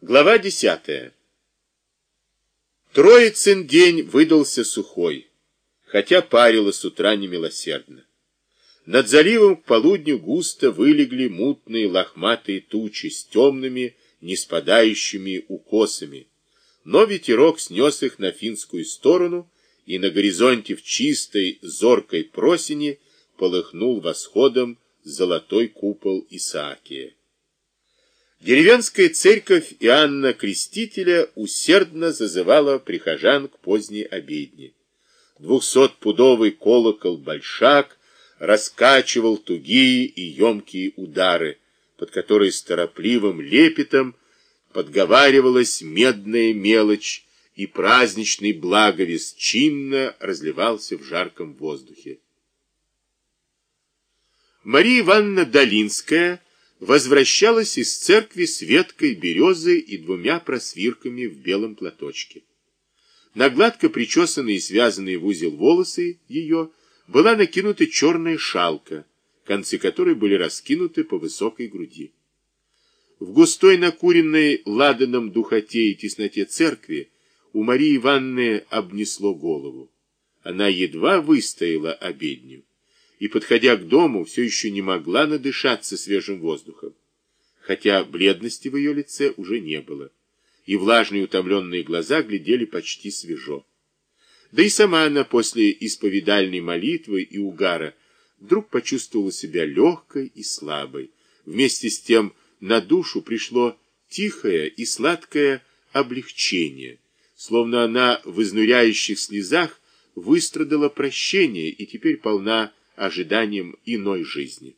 Глава десятая. Троицын день выдался сухой, хотя парило с утра немилосердно. Над заливом к полудню густо вылегли мутные лохматые тучи с темными, не спадающими укосами, но ветерок снес их на финскую сторону, и на горизонте в чистой, зоркой просени полыхнул восходом золотой купол Исаакия. Деревенская церковь Иоанна Крестителя усердно зазывала прихожан к поздней обедне. Двухсотпудовый колокол «Большак» раскачивал тугие и емкие удары, под которые с торопливым лепетом подговаривалась медная мелочь, и праздничный благовест чинно разливался в жарком воздухе. Мария Ивановна Долинская возвращалась из церкви с веткой березы и двумя просвирками в белом платочке. На гладко причесанные и связанные в узел волосы ее была накинута черная шалка, концы которой были раскинуты по высокой груди. В густой накуренной ладаном духоте и тесноте церкви у Марии Ивановны обнесло голову. Она едва выстояла обедню и, подходя к дому, все еще не могла надышаться свежим воздухом, хотя бледности в ее лице уже не было, и влажные утомленные глаза глядели почти свежо. Да и сама она после исповедальной молитвы и угара вдруг почувствовала себя легкой и слабой. Вместе с тем на душу пришло тихое и сладкое облегчение, словно она в изнуряющих слезах выстрадала прощение и теперь полна ожиданием иной жизни.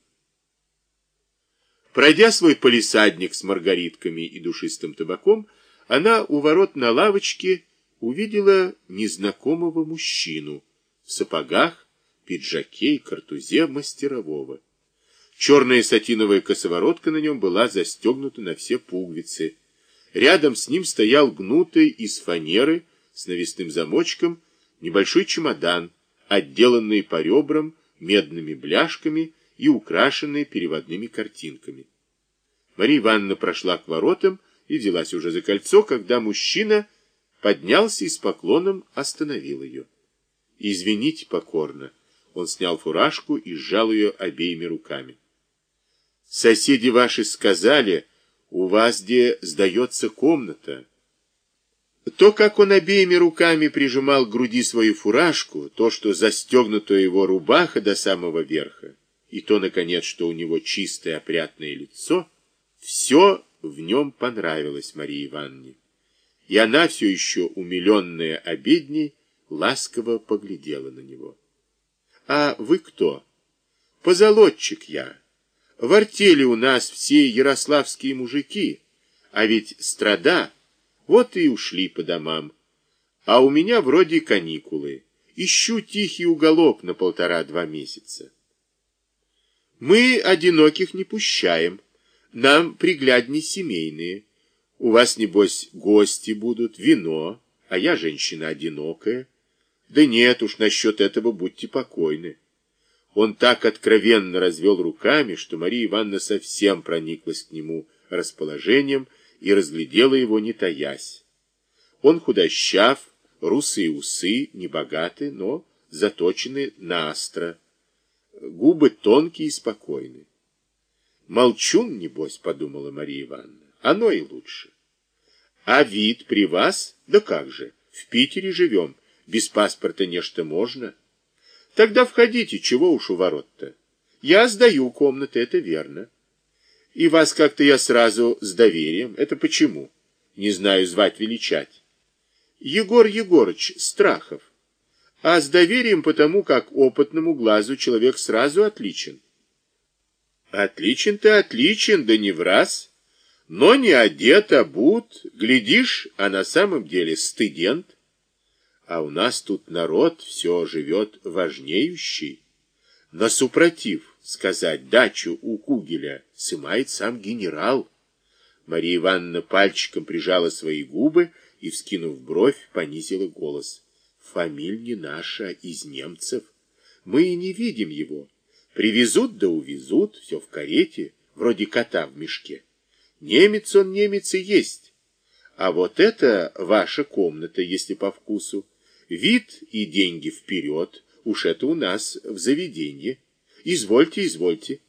Пройдя свой полисадник с маргаритками и душистым табаком, она у ворот на лавочке увидела незнакомого мужчину в сапогах, пиджаке и картузе мастерового. Черная сатиновая косоворотка на нем была застегнута на все пуговицы. Рядом с ним стоял гнутый из фанеры с навесным замочком небольшой чемодан, отделанный по ребрам медными бляшками и украшенные переводными картинками. Мария Ивановна прошла к воротам и взялась уже за кольцо, когда мужчина поднялся и с поклоном остановил ее. «Извините покорно». Он снял фуражку и сжал ее обеими руками. «Соседи ваши сказали, у вас где сдается комната». То, как он обеими руками прижимал к груди свою фуражку, то, что застегнута его рубаха до самого верха, и то, наконец, что у него чистое опрятное лицо, все в нем понравилось Марии Ивановне. И она, все еще умиленная обедней, ласково поглядела на него. «А вы кто?» «Позолотчик я. В артели у нас все ярославские мужики, а ведь страда...» Вот и ушли по домам. А у меня вроде каникулы. Ищу тихий уголок на полтора-два месяца. Мы одиноких не пущаем. Нам приглядни семейные. У вас, небось, гости будут, вино, а я женщина одинокая. Да нет уж, насчет этого будьте покойны. Он так откровенно развел руками, что Мария Ивановна совсем прониклась к нему расположением и разглядела его, не таясь. Он худощав, русые усы, небогаты, но заточены на астро. Губы тонкие и спокойны. Молчун, небось, подумала Мария Ивановна, оно и лучше. А вид при вас? Да как же, в Питере живем, без паспорта нечто можно. Тогда входите, чего уж у ворот-то. Я сдаю комнаты, это верно. И вас как-то я сразу с доверием. Это почему? Не знаю звать величать. Егор Егорыч Страхов. А с доверием потому, как опытному глазу человек сразу отличен. Отличен-то отличен, да не в раз. Но не одет, а бут. Глядишь, а на самом деле студент. А у нас тут народ все живет важнеющий. На супротив сказать дачу у Кугеля сымает сам генерал. Мария Ивановна пальчиком прижала свои губы и, вскинув бровь, понизила голос. Фамиль не наша, из немцев. Мы и не видим его. Привезут да увезут, все в карете, вроде кота в мешке. Немец он немец и есть. А вот это ваша комната, если по вкусу. Вид и деньги вперед, уж это у нас в заведении. Извольте, извольте.